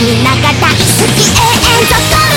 みんなが大好き永遠続